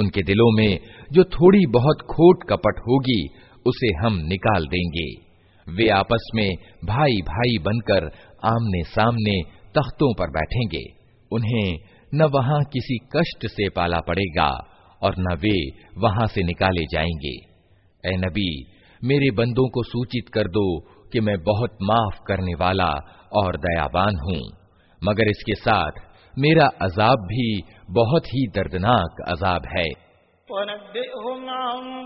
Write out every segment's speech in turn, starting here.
उनके दिलों में जो थोड़ी बहुत खोट कपट होगी, उसे हम निकाल देंगे। वे आपस में भाई भाई बनकर आमने सामने तख्तों पर बैठेंगे। उन्हें न वहाँ किसी कष्ट से पाला पड़ेगा और न वे वहाँ से निकाले जाएँगे। ए नबी, मेरे बंदों को सूचित कर दो कि मैं बहुत माफ़ करने वाला और दयावान हूँ। मगर इसके साथ मेरा अजाब भी बहुत ही दर्दनाक अजाब है वनब्बिअहुम अन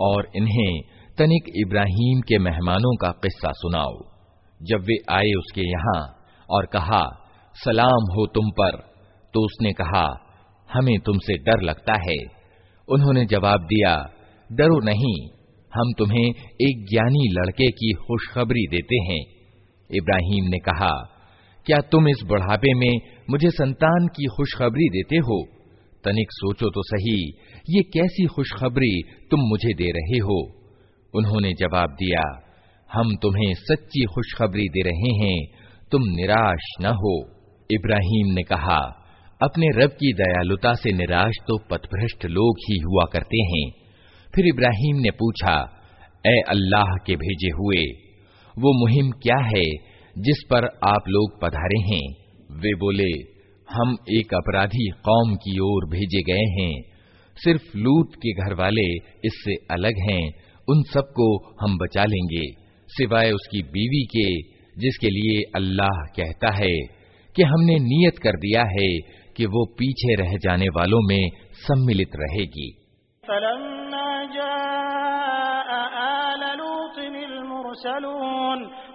और इन्हें तनिक इब्राहिम के मेहमानों का किस्सा सुनाओ जब वे आए उसके यहाँ और कहा सलाम हो तुम पर तो उसने कहा हमें तुमसे डर लगता है उन्होंने जवाब दिया डरो नहीं हम तुम्हें एक ज्ञानी लड़के की खुशखबरी देते हैं इब्राहिम ने कहा क्या तुम इस बुढ़ापे में मुझे संतान की खुशखबरी देते हो? तनिक सोचो तो सही, ये कैसी खुशखबरी तुम मुझे दे रहे हो? उन्होंने जवाब दिया, हम तुम्हें सच्ची खुशखबरी दे रहे हैं, तुम निराश न हो। इब्राहिम ने कहा, अपने रब की दयालुता से निराश तो पथभ्रष्ट लोग ही हुआ करते हैं। फिर इब्राहिम ने पूछा, ए अल्लाह के भेजे हुए, वो मुहिम क्या है जिस पर आप लोग पधारे हैं, वे बोले, हम एक अपराधी कौम की ओर भेजे गए हैं। सिर्फ़ लूत के घर वाले इससे अलग हैं, उन सबको हम बचा लेंगे, सिवाय उसकी बीवी के, जिसके लिए अल्लाह कहता है कि हमने नियत कर दिया है कि वो पीछे रह जाने वालों में सम्मिलित रहेगी।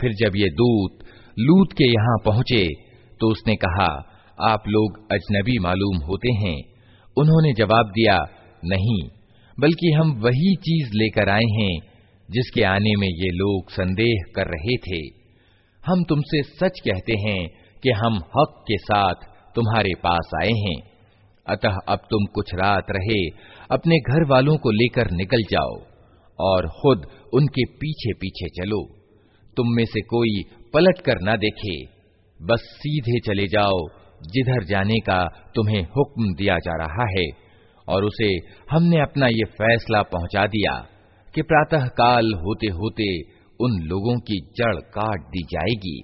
फिर जब ये दूत लूत के यहाँ पहुँचे तो उसने कहा आप लोग अजनबी मालूम होते हैं उन्होंने जवाब दिया नहीं बल्कि हम वही चीज लेकर आए हैं जिसके आने में ये लोग संदेह कर रहे थे हम तुमसे सच कहते हैं कि हम हक के साथ तुम्हारे पास आए हैं। अतः अब तुम कुछ रात रहे, अपने घर वालों को लेकर निकल जाओ और खुद उनके पीछे पीछे चलो। तुम में से कोई पलट कर न देखे, बस सीधे चले जाओ, जिधर जाने का तुम्हें हुक्म दिया जा रहा है। और उसे हमने अपना ये फैसला पहुँचा दिया कि प्रातः काल होते होते उन लोगों की जड़ काट दी जाएगी।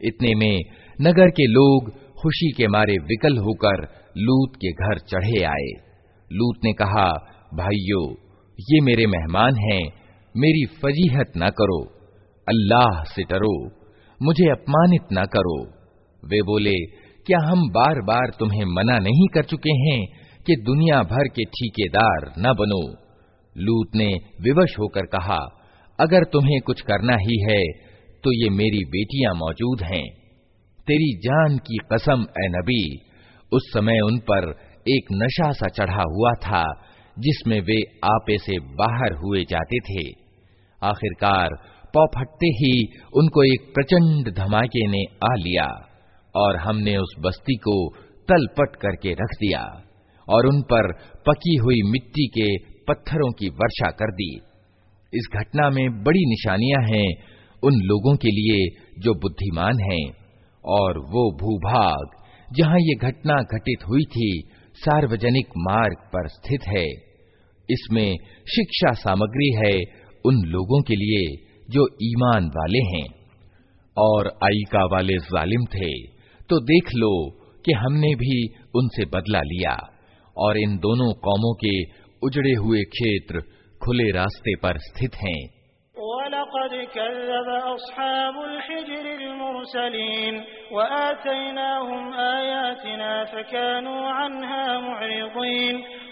इतने में नगर के लोग खुशी के मारे विकल होकर लूत के घर चढ़े आए लूत ने कहा भाइयों ये मेरे मेहमान हैं, मेरी फजीहत ना करो, अल्लाह से डरो, मुझे अपमानित न करो। वे बोले, क्या हम बार बार तुम्हें मना नहीं कर चुके हैं कि दुनिया भर के ठेकेदार न बनो? लूत ने विवश होकर कहा, अगर तुम्हें कुछ करना ही है तो ये मेरी बेटियाँ मौजूद हैं। तेरी जान की कसम, ए नबी, उस समय उन पर एक नशा सा चढ़ा हुआ था जिसमें वे आपे से बाहर हुए जाते थे। आखिरकार पौ फटते ही उनको एक प्रचंड धमाके ने आ लिया और हमने उस बस्ती को तलपट करके रख दिया और उन पर पकी हुई मिट्टी के पत्थरों की वर्षा कर दी। इस घटना में बड़ी निशानियाँ हैं उन लोगों के लिए जो बुद्धिमान हैं और वो भूभाग जहाँ ये घटना घटित हुई थी सार्वजनिक मार्ग पर स्थित है। इसमें शिक्षा सामग्री है उन लोगों के लिए जो ईमान वाले हैं। और आईका वाले जालिम थे तो देख लो कि हमने भी उनसे बदला लिया, और इन दोनों कौमों के उजड़े हुए क्षेत्र खुले रास्ते पर स्थित हैं। वलक़द कज़्ज़ब अस्हाबुल हिज्रिल मुरसलीन वआतैनाहुम आयातिना फकानू अन्हा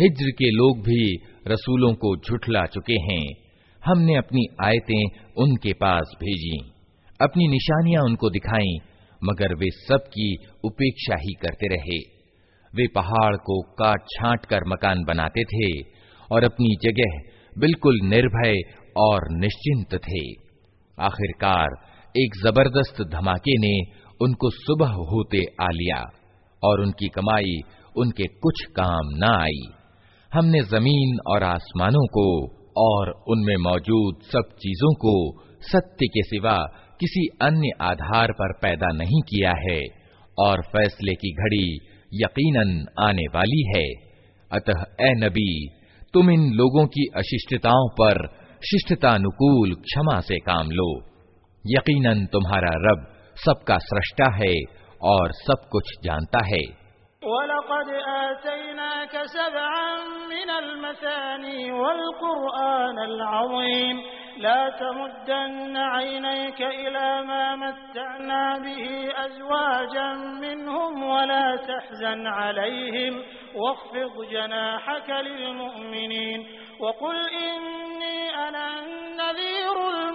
हिज्र के लोग भी रसूलों को झुठला चुके हैं। हमने अपनी आयतें उनके पास भेजी। अपनी निशानियाँ उनको दिखाई, मगर वे सब की उपेक्षा ही करते रहे। वे पहाड़ को काट छांट कर मकान बनाते थे, और अपनी जगह बिल्कुल निर्भय और निश्चिंत थे। आखिरकार एक ज़बरदस्त धमाके ने उनको सुबह होते आ लिया और उनकी कमाई उनके कुछ काम न आई। हमने ज़मीन और आसमानों को और उनमें मौजूद सब चीज़ों को सत्य के सिवा किसी अन्य आधार पर पैदा नहीं किया है और फैसले की घड़ी यकीनन आने वाली है। अतः, ए नबी, तुम इन लोगों की अशिष्टताओं पर शिष्टतानुकूल क्षमा से काम लो। यकीनन तुम्हारा रब सबका सृष्टा है और सब कुछ जानता है वलक़द आतैनाक सबअन मिनल मसानी वल क़ुरआनल अज़ीम ला तमुद्दन्न ऐनैक इला मा मत्तअना बिही अज़वाजन मिनहुम वला तहज़न अलैहिम वख़्फ़िद जनाहक लिलमुअमिनीन वक़ुल इन्नी अना अन्नज़ीरुल मुबीन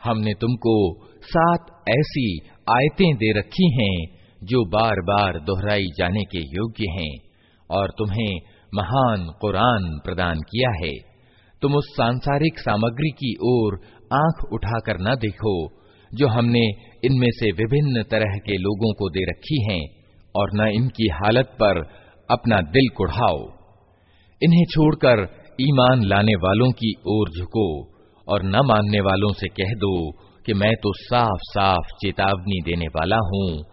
हमने तुमको सात ऐसी आयतें दे रखी हैं जो बार बार दोहराई जाने के योग्य हैं और तुम्हें महान कुरान प्रदान किया है। तुम उस सांसारिक सामग्री की ओर आँख उठाकर न देखो, जो हमने इनमें से विभिन्न तरह के लोगों को दे रखी हैं, और न इनकी हालत पर अपना दिल कुढ़ाओ। इन्हें छोड़कर ईमान लाने वालों की ओर झुको, और न मानने वालों से कह दो कि मैं तो साफ़ साफ़ चेतावनी देने वाला हूँ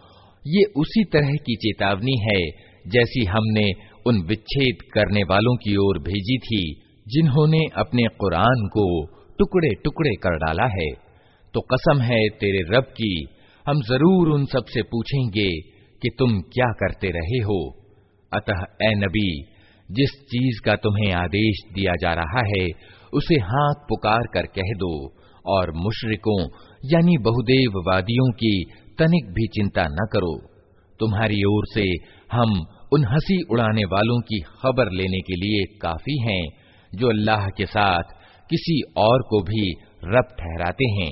ये उसी तरह की चेतावनी है, जैसी हमने उन विच्छेद करने वालों की ओर भेजी थी, जिन्होंने अपने कुरान को टुकड़े टुकड़े कर डाला है। तो कसम है तेरे रब की, हम ज़रूर उन सबसे पूछेंगे कि तुम क्या करते रहे हो। अतः, ए नबी, जिस चीज़ का तुम्हें आदेश दिया जा रहा है, उसे हाथ पुकार कर कह दो, और मुशरिकों, यानी बहुदेववादियों की तनिक भी चिंता न करो। तुम्हारी ओर से हम उन हँसी उड़ाने वालों की खबर लेने के लिए काफ़ी हैं, जो अल्लाह के साथ किसी और को भी रब ठहराते हैं।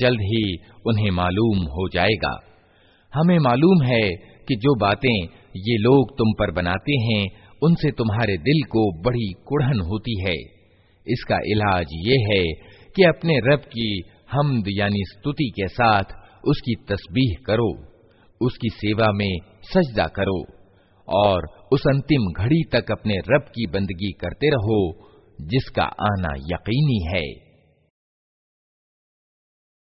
जल्द ही उन्हें मालूम हो जाएगा। हमें मालूम है कि जो बातें ये लोग तुम पर बनाते हैं, उनसे तुम्हारे दिल को बड़ी कुढ़न होती है। इसका इलाज ये है कि अपने रब की हमद यानी स्तुति के साथ उसकी तस्बीह करो, उसकी सेवा में सजदा करो और उस अंतिम घड़ी तक अपने रब की बंदगी करते रहो, जिसका आना यकीनी है।